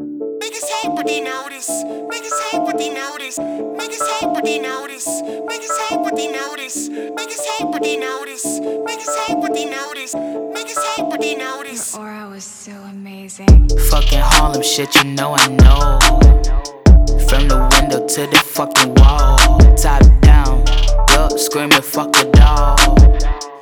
Niggas hate, but they notice. Niggas hate, but they notice. Niggas hate, but they notice. Niggas hate, but they notice. Niggas hate, but they notice. Niggas hate, but they notice. Niggas hate, but they notice. Your aura was so amazing. Fucking Harlem shit, you know I know. From the window to the fucking wall. Top down, up screaming, fuck a dog.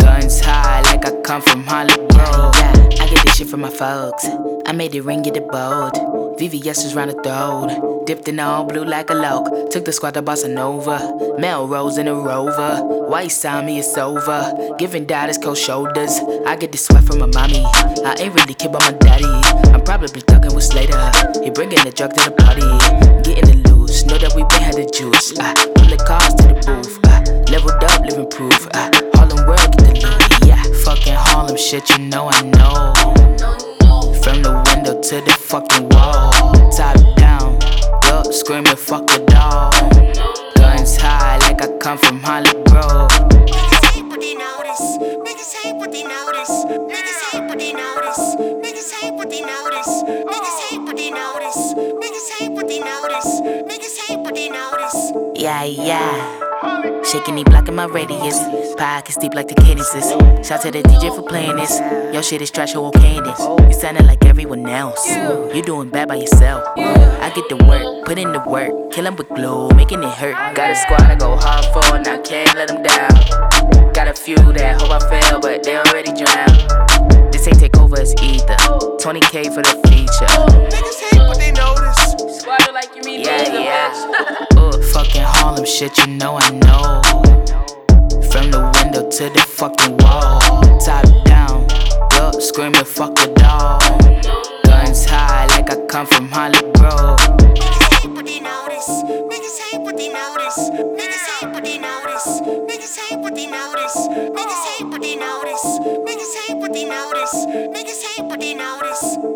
Guns high like I come from Hollywood. I get this shit from my folks. I made it ring, get it bold. VVS is round the throat. Dipped in all blue like a loke. Took the squad to Bossa Nova. Melrose in a rover. White sign me, it's over. Giving daughters cold shoulders. I get this sweat from my mommy. I ain't really kid about my daddy. I'm probably talking with Slater. He bringing the drug to the party. Getting it Harlem shit, you know I know. From the window to the fucking wall. Top down, up screaming, fuck a dog. Guns high like I come from Hollywood. Niggas hate, but they notice. Niggas hate, but they notice. Niggas hate, but they notice. Niggas hate, but they notice. Niggas hate, but they notice. Niggas hate, but they notice. Niggas hate, but they notice. Yeah, yeah. Shaking, he blocking my radius. Pockets deep like the Cadences. Shout to the DJ for playing this. Your shit is trash, or okay this. You sounding like everyone else. You doing bad by yourself. I get the work, put in the work. Kill 'em with glue, making it hurt. Got a squad I go hard for, and I can't let them down. Got a few that hope I fail, but they already drowned. This ain't takeovers either. 20k for the feature. Niggas hate, but they notice. Swallow like you mean Yeah, losing, yeah. Fucking shit, you know I know. From the window to the fucking wall. Top down, up screaming, fuck a dog. Guns high like I come from Hollywood. Niggas hate, but they notice. Niggas hate, but they notice. Niggas hate, but they notice. Niggas hate, but they notice. Niggas hate, but they notice. Niggas hate, but they notice. Niggas hate, but they notice.